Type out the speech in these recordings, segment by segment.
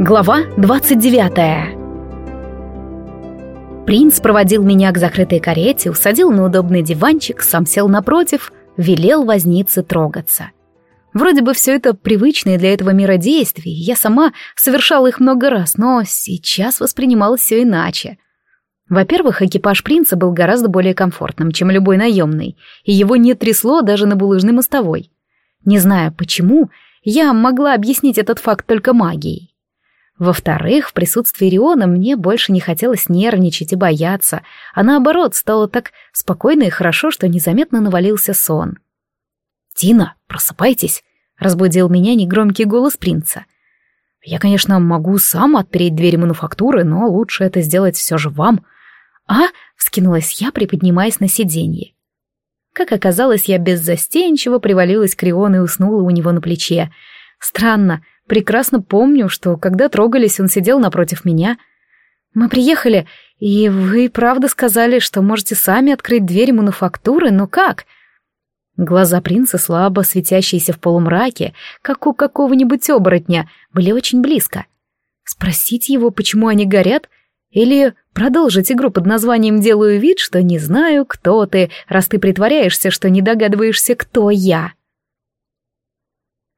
Глава 29 Принц проводил меня к закрытой карете, усадил на удобный диванчик, сам сел напротив, велел вознице трогаться. Вроде бы все это привычные для этого мира действия, я сама совершала их много раз, но сейчас воспринималось все иначе. Во-первых, экипаж принца был гораздо более комфортным, чем любой наемный, и его не трясло даже на булыжной мостовой. Не знаю почему, я могла объяснить этот факт только магией. Во-вторых, в присутствии Риона мне больше не хотелось нервничать и бояться, а наоборот, стало так спокойно и хорошо, что незаметно навалился сон. «Тина, просыпайтесь!» — разбудил меня негромкий голос принца. «Я, конечно, могу сам отпереть двери мануфактуры, но лучше это сделать все же вам». «А?» — вскинулась я, приподнимаясь на сиденье. Как оказалось, я беззастенчиво привалилась к Риону и уснула у него на плече. Странно, Прекрасно помню, что когда трогались, он сидел напротив меня. Мы приехали, и вы правда сказали, что можете сами открыть дверь мануфактуры, но как? Глаза принца, слабо светящиеся в полумраке, как у какого-нибудь оборотня, были очень близко. Спросить его, почему они горят, или продолжить игру под названием «Делаю вид, что не знаю, кто ты, раз ты притворяешься, что не догадываешься, кто я».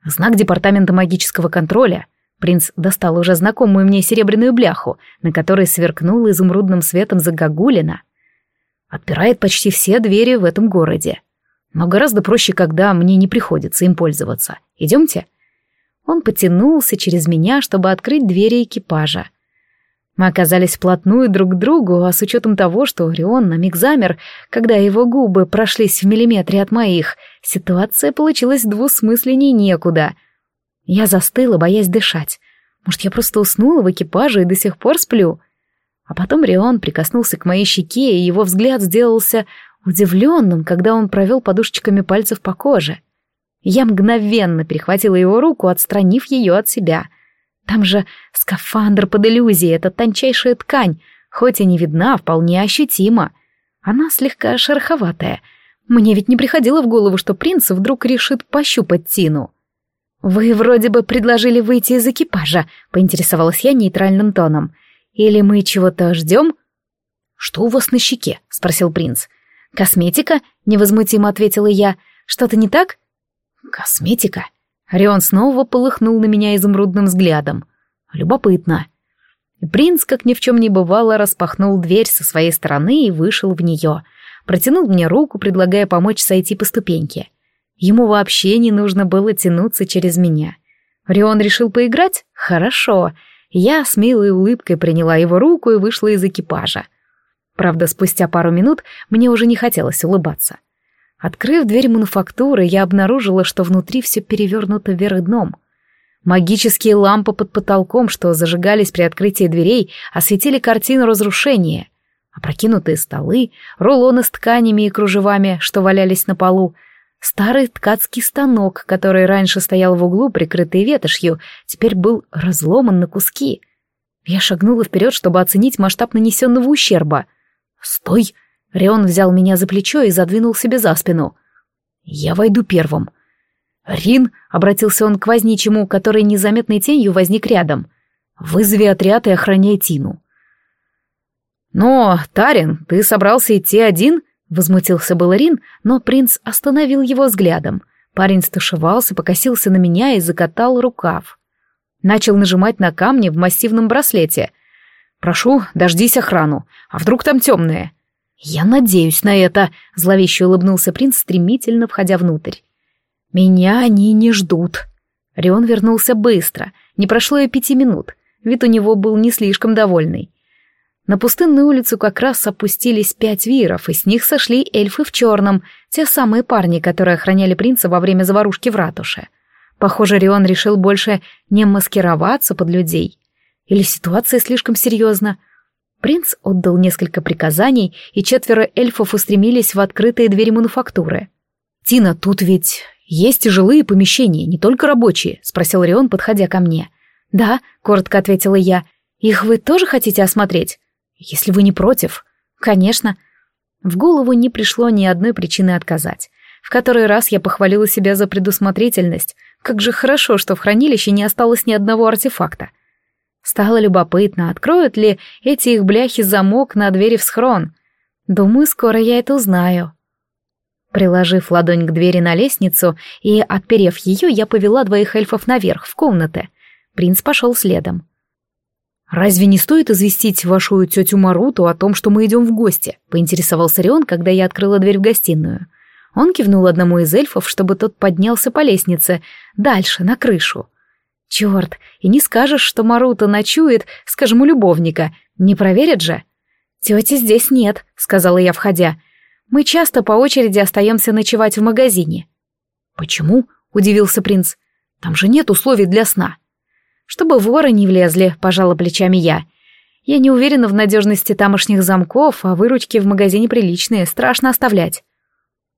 Знак департамента магического контроля. Принц достал уже знакомую мне серебряную бляху, на которой сверкнула изумрудным светом загогулина. Отпирает почти все двери в этом городе. Но гораздо проще, когда мне не приходится им пользоваться. Идемте. Он потянулся через меня, чтобы открыть двери экипажа. Мы оказались вплотную друг к другу, а с учетом того, что Орион на миг замер, когда его губы прошлись в миллиметре от моих, ситуация получилась двусмысленней некуда. Я застыла, боясь дышать. Может, я просто уснула в экипаже и до сих пор сплю? А потом Рион прикоснулся к моей щеке, и его взгляд сделался удивленным, когда он провел подушечками пальцев по коже. Я мгновенно перехватила его руку, отстранив ее от себя — там же скафандр под иллюзией, это тончайшая ткань, хоть и не видна, вполне ощутима. Она слегка шероховатая. Мне ведь не приходило в голову, что принц вдруг решит пощупать Тину. «Вы вроде бы предложили выйти из экипажа», — поинтересовалась я нейтральным тоном. «Или мы чего-то ждем?» «Что у вас на щеке?» — спросил принц. «Косметика?» — невозмутимо ответила я. «Что-то не так?» «Косметика?» Орион снова полыхнул на меня изумрудным взглядом. Любопытно. принц, как ни в чем не бывало, распахнул дверь со своей стороны и вышел в нее. Протянул мне руку, предлагая помочь сойти по ступеньке. Ему вообще не нужно было тянуться через меня. Рион решил поиграть? Хорошо. Я с милой улыбкой приняла его руку и вышла из экипажа. Правда, спустя пару минут мне уже не хотелось улыбаться. Открыв дверь мануфактуры, я обнаружила, что внутри все перевернуто вверх дном. Магические лампы под потолком, что зажигались при открытии дверей, осветили картину разрушения. Опрокинутые столы, рулоны с тканями и кружевами, что валялись на полу, старый ткацкий станок, который раньше стоял в углу, прикрытый ветошью, теперь был разломан на куски. Я шагнула вперед, чтобы оценить масштаб нанесенного ущерба. «Стой!» Рион взял меня за плечо и задвинул себе за спину. «Я войду первым». «Рин», — обратился он к возничему, который незаметной тенью возник рядом, — «вызови отряд и охраняй Тину». «Но, Тарин, ты собрался идти один?» — возмутился был Рин, но принц остановил его взглядом. Парень стушевался, покосился на меня и закатал рукав. Начал нажимать на камни в массивном браслете. «Прошу, дождись охрану, а вдруг там темное?» «Я надеюсь на это», — зловеще улыбнулся принц, стремительно входя внутрь. «Меня они не ждут». Рион вернулся быстро, не прошло и пяти минут. Вид у него был не слишком довольный. На пустынную улицу как раз опустились пять виров, и с них сошли эльфы в черном, те самые парни, которые охраняли принца во время заварушки в ратуше. Похоже, Рион решил больше не маскироваться под людей. Или ситуация слишком серьезна. Принц отдал несколько приказаний, и четверо эльфов устремились в открытые двери мануфактуры. «Тина, тут ведь есть и жилые помещения, не только рабочие?» — спросил Рион, подходя ко мне. «Да», — коротко ответила я. «Их вы тоже хотите осмотреть?» «Если вы не против». «Конечно». В голову не пришло ни одной причины отказать. В который раз я похвалила себя за предусмотрительность. Как же хорошо, что в хранилище не осталось ни одного артефакта. Стало любопытно, откроют ли эти их бляхи замок на двери в схрон. Думаю, скоро я это узнаю. Приложив ладонь к двери на лестницу и отперев ее, я повела двоих эльфов наверх, в комнаты. Принц пошел следом. «Разве не стоит известить вашу тетю Маруту о том, что мы идем в гости?» — поинтересовался Рион, когда я открыла дверь в гостиную. Он кивнул одному из эльфов, чтобы тот поднялся по лестнице, дальше, на крышу. Черт, и не скажешь, что Марута ночует, скажем, у любовника. Не проверят же? Тети здесь нет, сказала я, входя. Мы часто по очереди остаемся ночевать в магазине. Почему? удивился принц. Там же нет условий для сна. Чтобы воры не влезли, пожала плечами я. Я не уверена в надежности тамошних замков, а выручки в магазине приличные, страшно оставлять.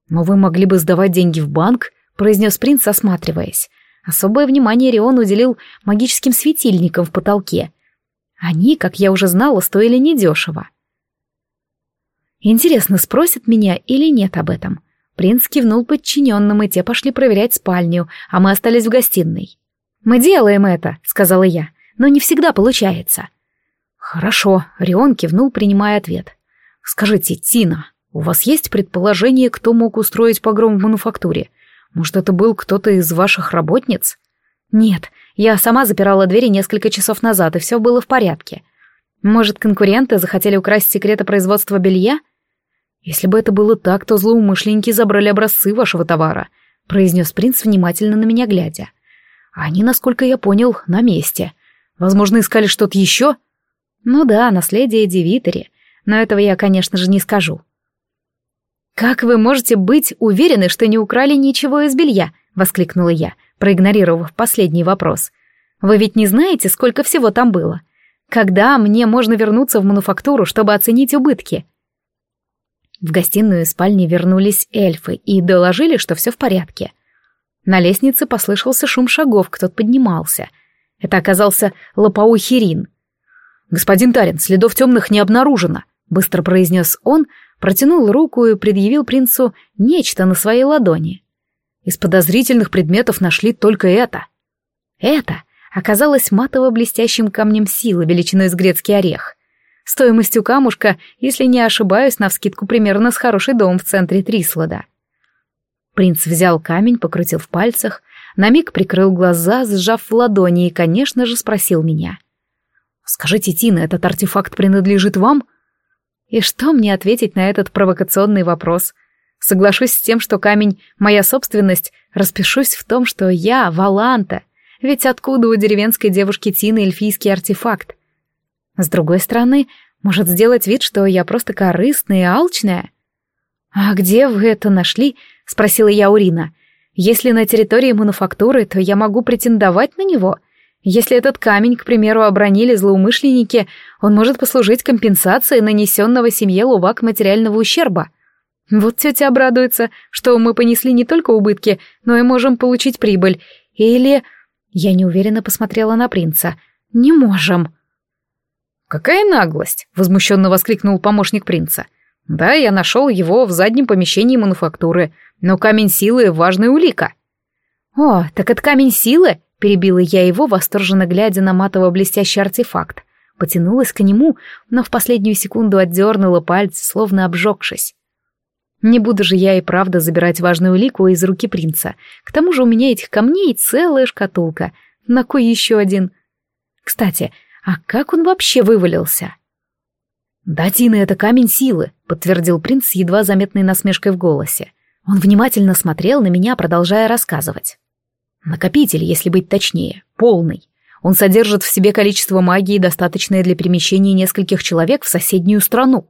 Но вы могли бы сдавать деньги в банк, произнес принц, осматриваясь. Особое внимание Рион уделил магическим светильникам в потолке. Они, как я уже знала, стоили недешево. Интересно, спросят меня или нет об этом. Принц кивнул подчиненным, и те пошли проверять спальню, а мы остались в гостиной. «Мы делаем это», — сказала я, — «но не всегда получается». «Хорошо», — Рион кивнул, принимая ответ. «Скажите, Тина, у вас есть предположение, кто мог устроить погром в мануфактуре? Может, это был кто-то из ваших работниц? Нет, я сама запирала двери несколько часов назад, и все было в порядке. Может, конкуренты захотели украсть секреты производства белья? Если бы это было так, то злоумышленники забрали образцы вашего товара, произнес принц, внимательно на меня глядя. Они, насколько я понял, на месте. Возможно, искали что-то еще? Ну да, наследие Девитери, но этого я, конечно же, не скажу. «Как вы можете быть уверены, что не украли ничего из белья?» — воскликнула я, проигнорировав последний вопрос. «Вы ведь не знаете, сколько всего там было? Когда мне можно вернуться в мануфактуру, чтобы оценить убытки?» В гостиную и спальне вернулись эльфы и доложили, что все в порядке. На лестнице послышался шум шагов, кто-то поднимался. Это оказался Лопау Хирин. «Господин Тарин, следов темных не обнаружено», — быстро произнес он, протянул руку и предъявил принцу нечто на своей ладони. Из подозрительных предметов нашли только это. Это оказалось матово-блестящим камнем силы величиной с грецкий орех. Стоимостью камушка, если не ошибаюсь, навскидку примерно с хороший дом в центре Трислада. Принц взял камень, покрутил в пальцах, на миг прикрыл глаза, сжав в ладони и, конечно же, спросил меня. «Скажите, Тина, этот артефакт принадлежит вам?» И что мне ответить на этот провокационный вопрос? Соглашусь с тем, что камень — моя собственность, распишусь в том, что я — Валанта, ведь откуда у деревенской девушки Тины эльфийский артефакт? С другой стороны, может сделать вид, что я просто корыстная и алчная? «А где вы это нашли?» — спросила я Урина. «Если на территории мануфактуры, то я могу претендовать на него. Если этот камень, к примеру, обронили злоумышленники, он может послужить компенсацией нанесенного семье Лувак материального ущерба. Вот тетя обрадуется, что мы понесли не только убытки, но и можем получить прибыль. Или... Я неуверенно посмотрела на принца. «Не можем». «Какая наглость!» — возмущенно воскликнул помощник принца. «Да, я нашел его в заднем помещении мануфактуры, но камень силы — важная улика». «О, так это камень силы?» Перебила я его, восторженно глядя на матово-блестящий артефакт. Потянулась к нему, но в последнюю секунду отдернула пальцы, словно обжегшись. Не буду же я и правда забирать важную лику из руки принца. К тому же у меня этих камней целая шкатулка. На кой еще один? Кстати, а как он вообще вывалился? «Да, Тина, это камень силы», — подтвердил принц с едва заметной насмешкой в голосе. Он внимательно смотрел на меня, продолжая рассказывать. Накопитель, если быть точнее, полный. Он содержит в себе количество магии, достаточное для перемещения нескольких человек в соседнюю страну.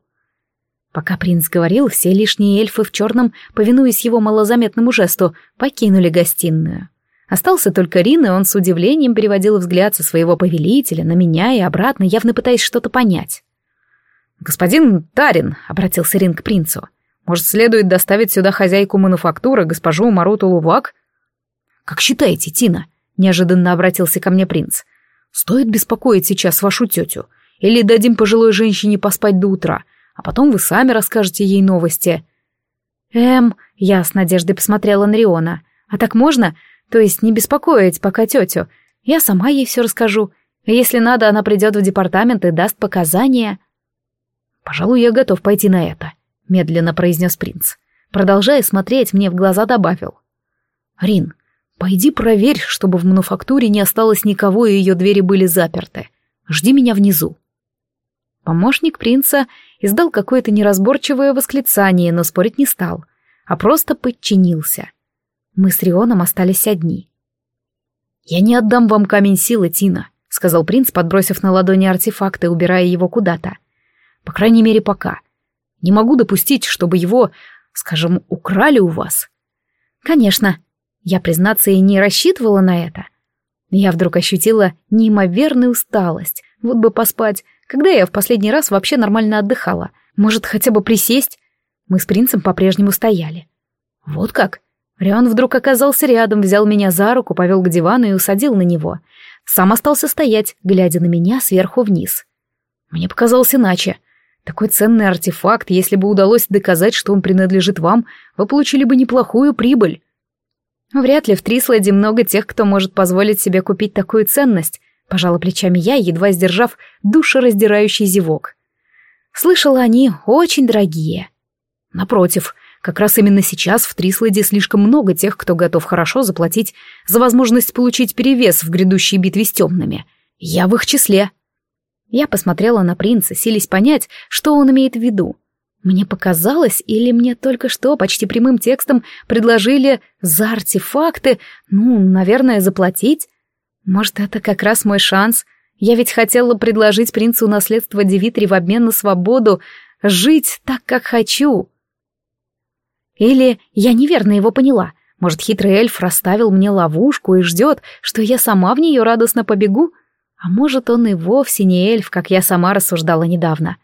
Пока принц говорил, все лишние эльфы в черном, повинуясь его малозаметному жесту, покинули гостиную. Остался только Рин, и он с удивлением переводил взгляд со своего повелителя на меня и обратно, явно пытаясь что-то понять. «Господин Тарин», — обратился Рин к принцу, — «может, следует доставить сюда хозяйку мануфактуры, госпожу Маруту Лувак? «Как считаете, Тина?» — неожиданно обратился ко мне принц. «Стоит беспокоить сейчас вашу тетю? Или дадим пожилой женщине поспать до утра, а потом вы сами расскажете ей новости?» «Эм...» — я с надеждой посмотрела на Риона. «А так можно? То есть не беспокоить пока тетю? Я сама ей все расскажу. Если надо, она придет в департамент и даст показания. Пожалуй, я готов пойти на это, медленно произнес принц. Продолжая смотреть, мне в глаза добавил. Рин, пойди проверь, чтобы в мануфактуре не осталось никого и ее двери были заперты. Жди меня внизу. Помощник принца издал какое-то неразборчивое восклицание, но спорить не стал, а просто подчинился. Мы с Рионом остались одни. «Я не отдам вам камень силы, Тина», — сказал принц, подбросив на ладони артефакты, убирая его куда-то. «По крайней мере, пока. Не могу допустить, чтобы его, скажем, украли у вас». «Конечно. Я, признаться, и не рассчитывала на это. Я вдруг ощутила неимоверную усталость. Вот бы поспать. Когда я в последний раз вообще нормально отдыхала? Может, хотя бы присесть?» Мы с принцем по-прежнему стояли. «Вот как?» Рион вдруг оказался рядом, взял меня за руку, повел к дивану и усадил на него. Сам остался стоять, глядя на меня сверху вниз. Мне показалось иначе. Такой ценный артефакт, если бы удалось доказать, что он принадлежит вам, вы получили бы неплохую прибыль. Вряд ли в Трисладе много тех, кто может позволить себе купить такую ценность, пожала плечами я, едва сдержав душераздирающий зевок. Слышала, они очень дорогие. Напротив, как раз именно сейчас в Трисладе слишком много тех, кто готов хорошо заплатить за возможность получить перевес в грядущей битве с темными. Я в их числе. Я посмотрела на принца, сились понять, что он имеет в виду. Мне показалось, или мне только что почти прямым текстом предложили за артефакты, ну, наверное, заплатить? Может, это как раз мой шанс? Я ведь хотела предложить принцу наследство Девитри в обмен на свободу, жить так, как хочу. Или я неверно его поняла. Может, хитрый эльф расставил мне ловушку и ждет, что я сама в нее радостно побегу? А может, он и вовсе не эльф, как я сама рассуждала недавно.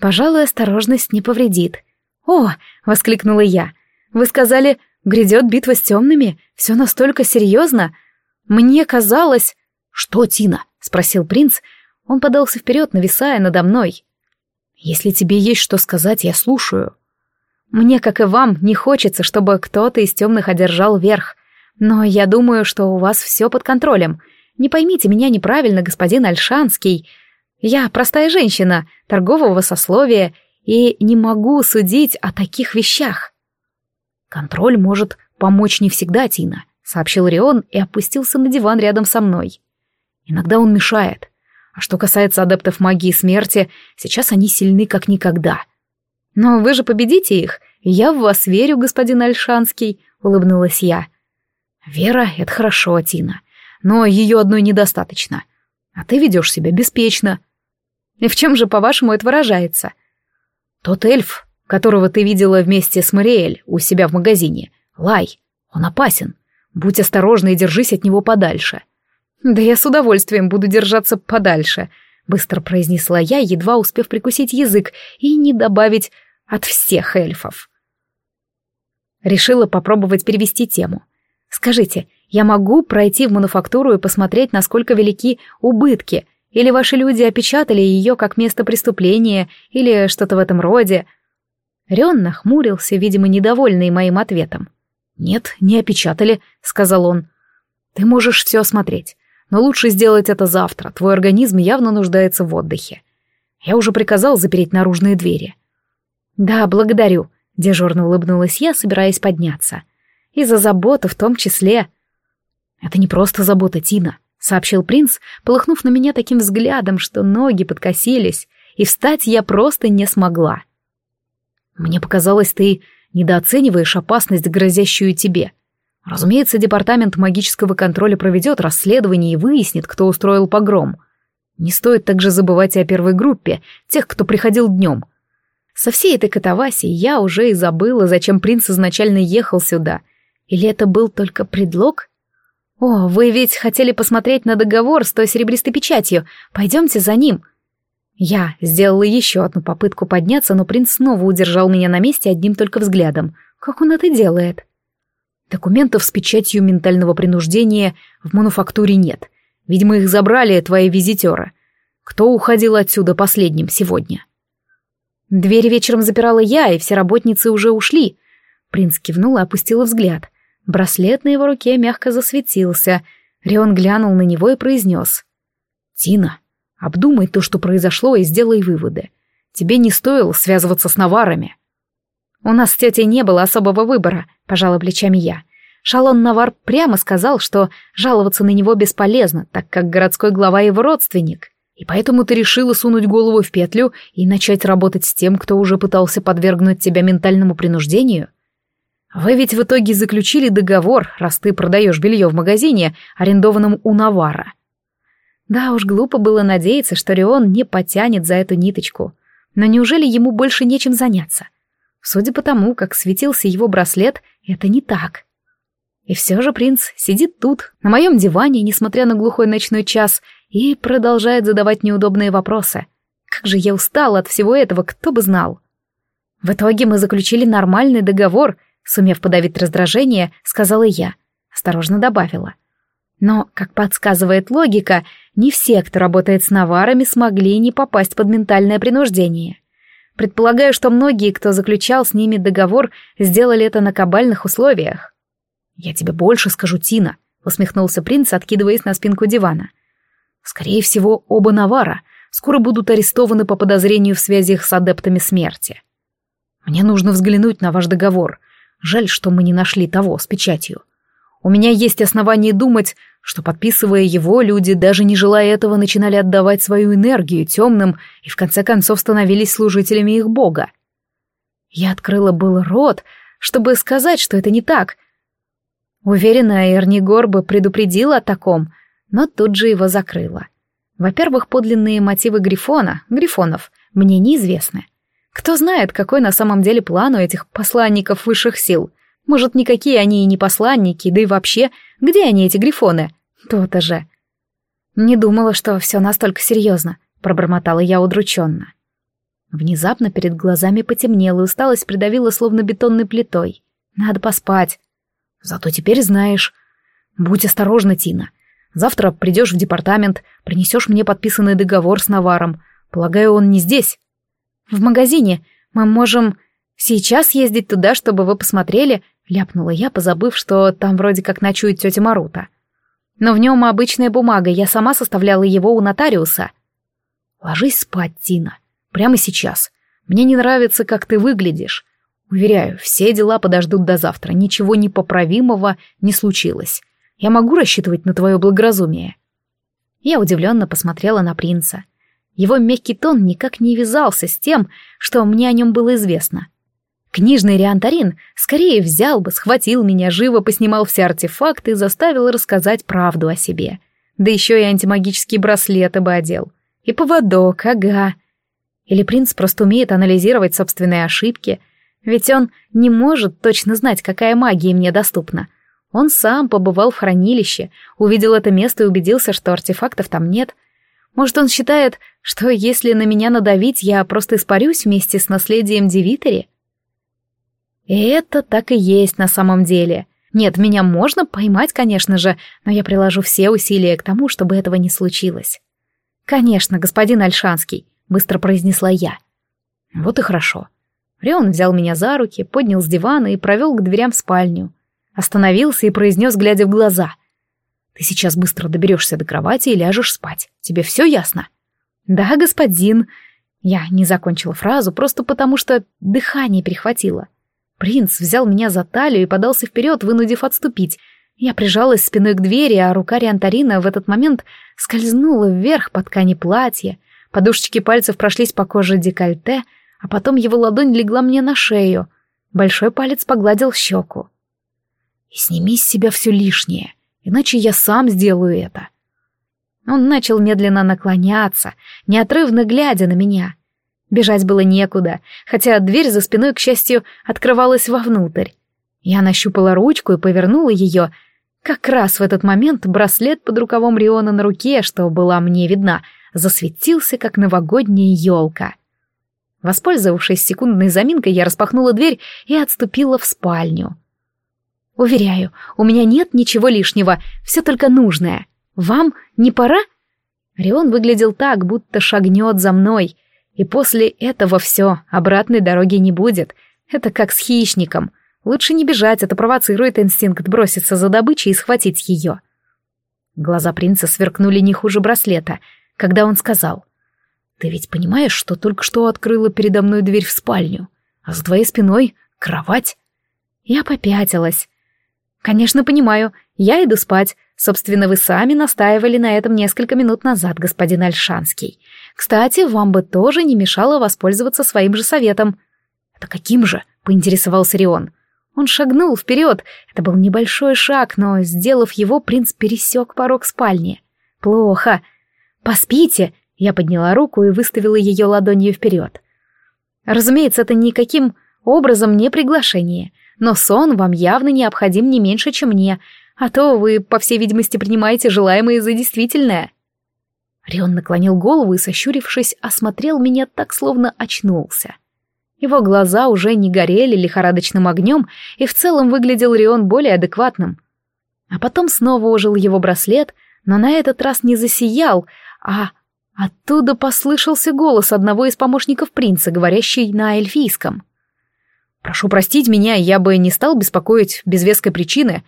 Пожалуй, осторожность не повредит. «О!» — воскликнула я. «Вы сказали, грядет битва с темными? Все настолько серьезно? Мне казалось...» «Что, Тина?» — спросил принц. Он подался вперед, нависая надо мной. «Если тебе есть что сказать, я слушаю». Мне, как и вам, не хочется, чтобы кто-то из темных одержал верх. Но я думаю, что у вас все под контролем. Не поймите меня неправильно, господин Альшанский. Я простая женщина, торгового сословия, и не могу судить о таких вещах. Контроль может помочь не всегда, Тина, сообщил Рион и опустился на диван рядом со мной. Иногда он мешает. А что касается адептов магии смерти, сейчас они сильны как никогда — «Но вы же победите их, я в вас верю, господин Альшанский», — улыбнулась я. «Вера — это хорошо, Тина, но ее одной недостаточно. А ты ведешь себя беспечно». «И в чем же, по-вашему, это выражается?» «Тот эльф, которого ты видела вместе с Мариэль у себя в магазине, Лай, он опасен. Будь осторожна и держись от него подальше». «Да я с удовольствием буду держаться подальше», — быстро произнесла я, едва успев прикусить язык и не добавить от всех эльфов. Решила попробовать перевести тему. Скажите, я могу пройти в мануфактуру и посмотреть, насколько велики убытки, или ваши люди опечатали ее как место преступления, или что-то в этом роде?» Рен нахмурился, видимо, недовольный моим ответом. «Нет, не опечатали», — сказал он. «Ты можешь все осмотреть, но лучше сделать это завтра, твой организм явно нуждается в отдыхе. Я уже приказал запереть наружные двери. «Да, благодарю», — дежурно улыбнулась я, собираясь подняться. «И за заботу в том числе». «Это не просто забота, Тина», — сообщил принц, полыхнув на меня таким взглядом, что ноги подкосились, и встать я просто не смогла. «Мне показалось, ты недооцениваешь опасность, грозящую тебе. Разумеется, департамент магического контроля проведет расследование и выяснит, кто устроил погром. Не стоит также забывать и о первой группе, тех, кто приходил днем. Со всей этой катавасией я уже и забыла, зачем принц изначально ехал сюда. Или это был только предлог? О, вы ведь хотели посмотреть на договор с той серебристой печатью. Пойдемте за ним. Я сделала еще одну попытку подняться, но принц снова удержал меня на месте одним только взглядом. Как он это делает? Документов с печатью ментального принуждения в мануфактуре нет. Видимо, их забрали твои визитеры. Кто уходил отсюда последним сегодня?» Двери вечером запирала я, и все работницы уже ушли. Принц кивнул и опустил взгляд. Браслет на его руке мягко засветился. Рион глянул на него и произнес. Тина, обдумай то, что произошло, и сделай выводы. Тебе не стоило связываться с наварами. У нас с тетей не было особого выбора, пожала плечами я. Шалон Навар прямо сказал, что жаловаться на него бесполезно, так как городской глава его родственник. И поэтому ты решила сунуть голову в петлю и начать работать с тем, кто уже пытался подвергнуть тебя ментальному принуждению? Вы ведь в итоге заключили договор, раз ты продаешь белье в магазине, арендованном у Навара. Да уж, глупо было надеяться, что Рион не потянет за эту ниточку. Но неужели ему больше нечем заняться? Судя по тому, как светился его браслет, это не так. И все же принц сидит тут, на моем диване, несмотря на глухой ночной час, и продолжает задавать неудобные вопросы. Как же я устала от всего этого, кто бы знал. В итоге мы заключили нормальный договор, сумев подавить раздражение, сказала я. Осторожно добавила. Но, как подсказывает логика, не все, кто работает с наварами, смогли не попасть под ментальное принуждение. Предполагаю, что многие, кто заключал с ними договор, сделали это на кабальных условиях. «Я тебе больше скажу, Тина», — усмехнулся принц, откидываясь на спинку дивана. «Скорее всего, оба навара скоро будут арестованы по подозрению в связях с адептами смерти. Мне нужно взглянуть на ваш договор. Жаль, что мы не нашли того с печатью. У меня есть основания думать, что, подписывая его, люди, даже не желая этого, начинали отдавать свою энергию темным и в конце концов становились служителями их бога. Я открыла был рот, чтобы сказать, что это не так. Уверена, Эрнигор бы предупредила о таком, но тут же его закрыла. Во-первых, подлинные мотивы Грифона, Грифонов, мне неизвестны. Кто знает, какой на самом деле план у этих посланников высших сил — может, никакие они и не посланники, да и вообще, где они, эти грифоны? То-то же. Не думала, что все настолько серьезно, пробормотала я удрученно. Внезапно перед глазами потемнело, и усталость придавила словно бетонной плитой. Надо поспать. Зато теперь знаешь. Будь осторожна, Тина. Завтра придешь в департамент, принесешь мне подписанный договор с Наваром. Полагаю, он не здесь. В магазине. Мы можем сейчас ездить туда, чтобы вы посмотрели, Ляпнула я, позабыв, что там вроде как ночует тетя Марута. Но в нем обычная бумага, я сама составляла его у нотариуса. Ложись спать, Тина. Прямо сейчас. Мне не нравится, как ты выглядишь. Уверяю, все дела подождут до завтра. Ничего непоправимого не случилось. Я могу рассчитывать на твое благоразумие. Я удивленно посмотрела на принца. Его мягкий тон никак не вязался с тем, что мне о нем было известно. Книжный Риантарин скорее взял бы, схватил меня, живо поснимал все артефакты и заставил рассказать правду о себе. Да еще и антимагические браслеты бы одел. И поводок, ага. Или принц просто умеет анализировать собственные ошибки, ведь он не может точно знать, какая магия мне доступна. Он сам побывал в хранилище, увидел это место и убедился, что артефактов там нет. Может, он считает, что если на меня надавить, я просто испарюсь вместе с наследием Девитери? И это так и есть на самом деле. Нет, меня можно поймать, конечно же, но я приложу все усилия к тому, чтобы этого не случилось. «Конечно, господин Альшанский», — быстро произнесла я. «Вот и хорошо». Рион взял меня за руки, поднял с дивана и провел к дверям в спальню. Остановился и произнес, глядя в глаза. «Ты сейчас быстро доберешься до кровати и ляжешь спать. Тебе все ясно?» «Да, господин». Я не закончила фразу, просто потому что дыхание перехватило. Принц взял меня за талию и подался вперед, вынудив отступить. Я прижалась спиной к двери, а рука Риантарина в этот момент скользнула вверх по ткани платья. Подушечки пальцев прошлись по коже декольте, а потом его ладонь легла мне на шею. Большой палец погладил щеку. «И сними с себя все лишнее, иначе я сам сделаю это». Он начал медленно наклоняться, неотрывно глядя на меня — Бежать было некуда, хотя дверь за спиной, к счастью, открывалась вовнутрь. Я нащупала ручку и повернула ее. Как раз в этот момент браслет под рукавом Риона на руке, что была мне видна, засветился, как новогодняя елка. Воспользовавшись секундной заминкой, я распахнула дверь и отступила в спальню. «Уверяю, у меня нет ничего лишнего, все только нужное. Вам не пора?» Рион выглядел так, будто шагнет за мной — и после этого все, обратной дороги не будет. Это как с хищником. Лучше не бежать, это провоцирует инстинкт броситься за добычей и схватить ее. Глаза принца сверкнули не хуже браслета. когда он сказал, «Ты ведь понимаешь, что только что открыла передо мной дверь в спальню, а за твоей спиной кровать?» Я попятилась. «Конечно, понимаю, я иду спать. Собственно, вы сами настаивали на этом несколько минут назад, господин Альшанский. Кстати, вам бы тоже не мешало воспользоваться своим же советом». «Это каким же?» — поинтересовался Рион. Он шагнул вперед. Это был небольшой шаг, но, сделав его, принц пересек порог спальни. «Плохо. Поспите!» Я подняла руку и выставила ее ладонью вперед. Разумеется, это никаким образом не приглашение, но сон вам явно необходим не меньше, чем мне, а то вы, по всей видимости, принимаете желаемое за действительное. Рион наклонил голову и, сощурившись, осмотрел меня так, словно очнулся. Его глаза уже не горели лихорадочным огнем, и в целом выглядел Рион более адекватным. А потом снова ожил его браслет, но на этот раз не засиял, а оттуда послышался голос одного из помощников принца, говорящий на эльфийском. «Прошу простить меня, я бы не стал беспокоить без веской причины.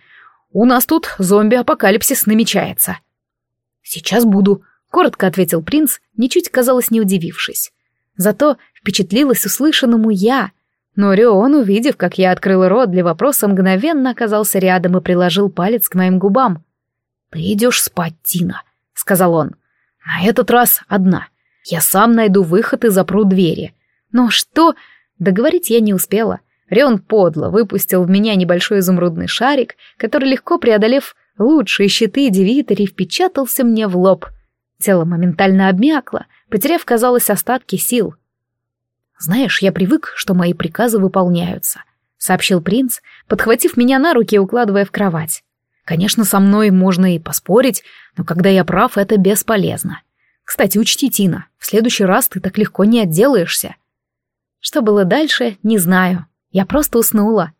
У нас тут зомби-апокалипсис намечается». «Сейчас буду», — коротко ответил принц, ничуть, казалось, не удивившись. Зато впечатлилась услышанному я. Но Рион, увидев, как я открыла рот для вопроса, мгновенно оказался рядом и приложил палец к моим губам. «Ты идешь спать, Тина», — сказал он. «На этот раз одна. Я сам найду выход и запру двери». «Но что...» Договорить я не успела. Рион подло выпустил в меня небольшой изумрудный шарик, который, легко преодолев лучшие щиты Девитери, впечатался мне в лоб. Тело моментально обмякло, потеряв, казалось, остатки сил. «Знаешь, я привык, что мои приказы выполняются», — сообщил принц, подхватив меня на руки и укладывая в кровать. «Конечно, со мной можно и поспорить, но когда я прав, это бесполезно. Кстати, учти, Тина, в следующий раз ты так легко не отделаешься». Что было дальше, не знаю. Я просто уснула.